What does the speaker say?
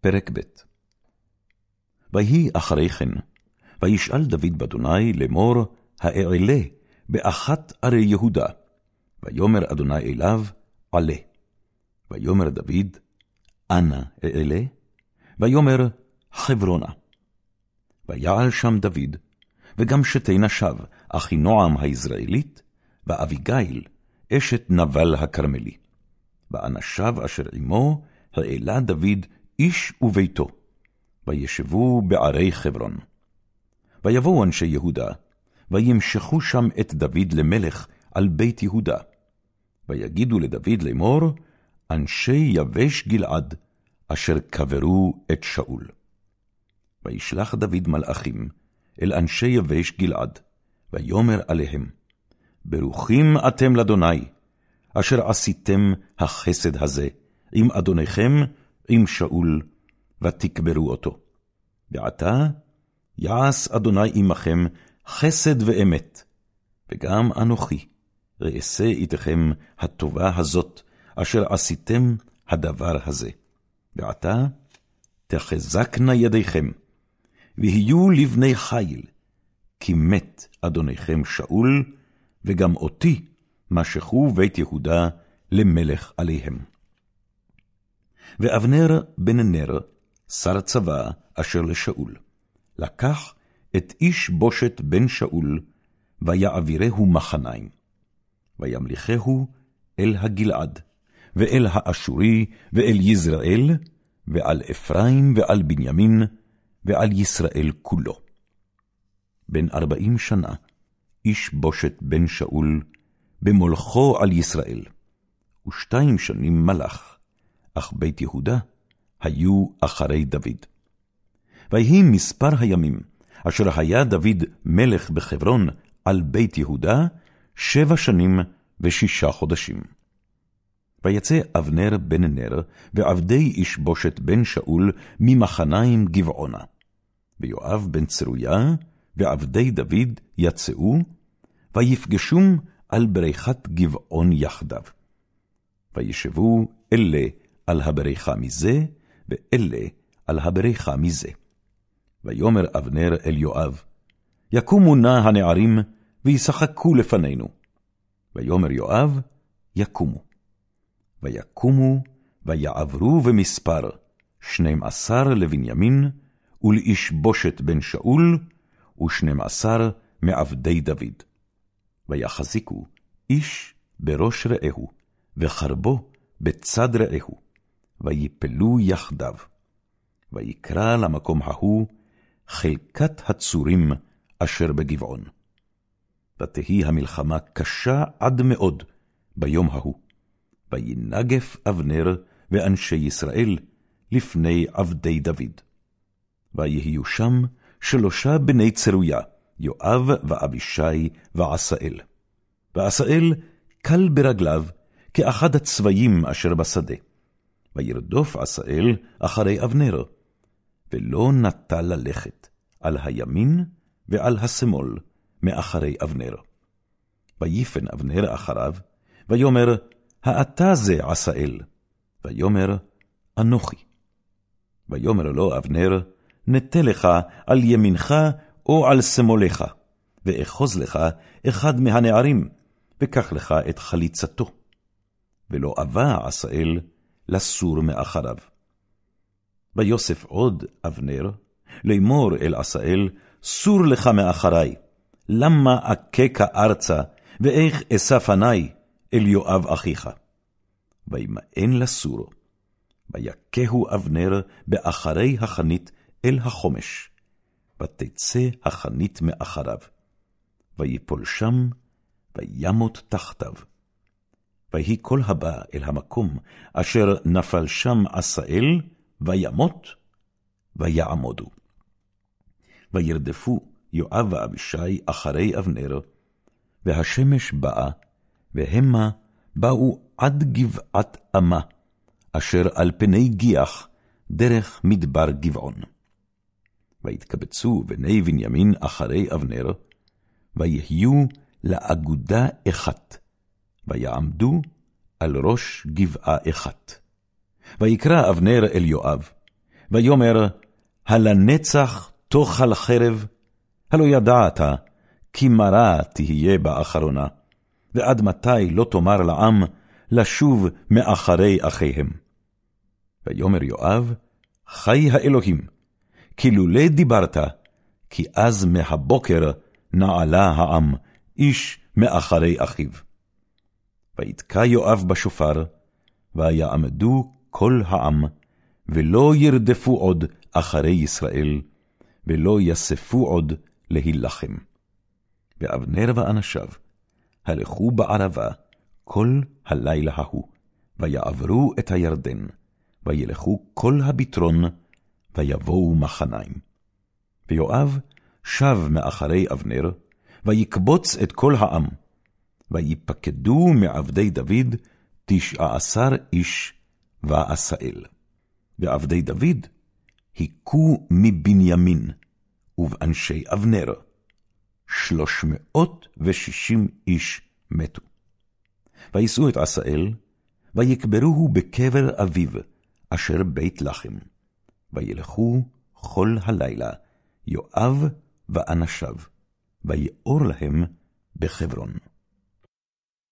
פרק ב' ויהי אחרי כן, וישאל דוד באדוני לאמור, האעלה באחת ערי יהודה. ויאמר אדוני אליו, עלה. ויאמר דוד, אנה אעלה? ויאמר, חברונה. ויעל שם דוד, וגם שתי נשיו, אחינועם היזרעאלית, ואביגיל, אשת נבל הכרמלי. ואנשיו אשר עמו, העלה דוד איש וביתו, וישבו בערי חברון. ויבואו אנשי יהודה, וימשכו שם את דוד למלך על בית יהודה. ויגידו לדוד לאמור, אנשי יבש גלעד, אשר קברו את שאול. וישלח דוד מלאכים אל אנשי יבש גלעד, ויאמר עליהם, ברוכים אתם לאדוני, אשר עשיתם החסד הזה עם אדוניכם, עם שאול, ותקברו אותו. ועתה יעש אדוני עמכם חסד ואמת, וגם אנוכי אעשה איתכם הטובה הזאת, אשר עשיתם הדבר הזה. ועתה תחזקנה ידיכם, ויהיו לבני חיל, כי מת אדוניכם שאול, וגם אותי משכו בית יהודה למלך עליהם. ואבנר בן נר, שר צבא אשר לשאול, לקח את איש בושת בן שאול, ויעבירהו מחניים. וימליכהו אל הגלעד, ואל האשורי, ואל יזרעאל, ועל אפרים, ועל בנימין, ועל ישראל כולו. בן ארבעים שנה, איש בושת בן שאול, במולכו על ישראל, ושתיים שנים מלך, אך בית יהודה היו אחרי דוד. ויהי מספר הימים, אשר היה דוד מלך בחברון על בית יהודה, שבע שנים ושישה חודשים. ויצא אבנר בן נר, ועבדי איש בושת בן שאול, ממחניים גבעונה. ויואב בן צרויה, ועבדי דוד יצאו, ויפגשום על בריכת גבעון יחדיו. וישבו אלה על הבריכה מזה, ואלה על הבריכה מזה. ויאמר אבנר אל יואב, יקומו נא הנערים, וישחקו לפנינו. ויאמר יואב, יקומו. ויקומו, ויעברו במספר, שנים עשר לבנימין, ולאיש בושת בן שאול, ושנים עשר מעבדי דוד. ויחזיקו איש בראש רעהו, וחרבו בצד רעהו, ויפלו יחדיו. ויקרא למקום ההוא חלקת הצורים אשר בגבעון. ותהי המלחמה קשה עד מאוד ביום ההוא. וינגף אבנר ואנשי ישראל לפני עבדי דוד. ויהיו שם שלושה בני צרויה, יואב ואבישי ועשאל. ועשאל קל ברגליו כאחד הצבעים אשר בשדה. וירדוף עשאל אחרי אבנר, ולא נטה ללכת על הימין ועל השמאל מאחרי אבנר. ויפן אבנר אחריו, ויאמר, האתה זה עשאל? ויאמר, אנוכי. ויאמר לו אבנר, נטה לך על ימינך או על שמאלך, ואחוז לך אחד מהנערים, וקח לך את חליצתו. ולא אבה עשאל לסור מאחריו. ויוסף עוד אבנר, לאמור אל עשאל, סור לך מאחרי, למה אככה ארצה, ואיך אשא פני אל יואב אחיך. וימאן לסור, ויכהו אבנר באחרי החנית אל החומש, ותצא החנית מאחריו. ויפול שם, וימות תחתיו. ויהי כל הבא אל המקום אשר נפל שם עשאל, וימות, ויעמודו. וירדפו יואב ואבישי אחרי אבנר, והשמש באה, והמה באו עד גבעת אמה, אשר על פני גיח, דרך מדבר גבעון. ויתקבצו בני בנימין אחרי אבנר, ויהיו לאגודה אחת, ויעמדו על ראש גבעה אחת. ויקרא אבנר אל יואב, ויאמר, הלנצח תאכל חרב, הלא ידעת, כי מרה תהיה באחרונה, ועד מתי לא תאמר לעם, לשוב מאחרי אחיהם. ויאמר יואב, חי האלוהים, כי לולא דיברת, כי אז מהבוקר נעלה העם, איש מאחרי אחיו. ויתקע יואב בשופר, ויעמדו כל העם, ולא ירדפו עוד אחרי ישראל, ולא יספו עוד להילחם. ואבנר ואנשיו הלכו בערבה כל הלילה ההוא, ויעברו את הירדן, וילכו כל הביטרון, ויבואו מחניים. ויואב שב מאחרי אבנר, ויקבוץ את כל העם, ויפקדו מעבדי דוד תשע עשר איש ועשאל. ועבדי דוד היכו מבנימין, ובאנשי אבנר, שלוש מאות ושישים איש מתו. וישאו את עשאל, ויקברוהו בקבר אביו, אשר בית לחם. וילכו כל הלילה, יואב ואנשיו, ויאור להם בחברון.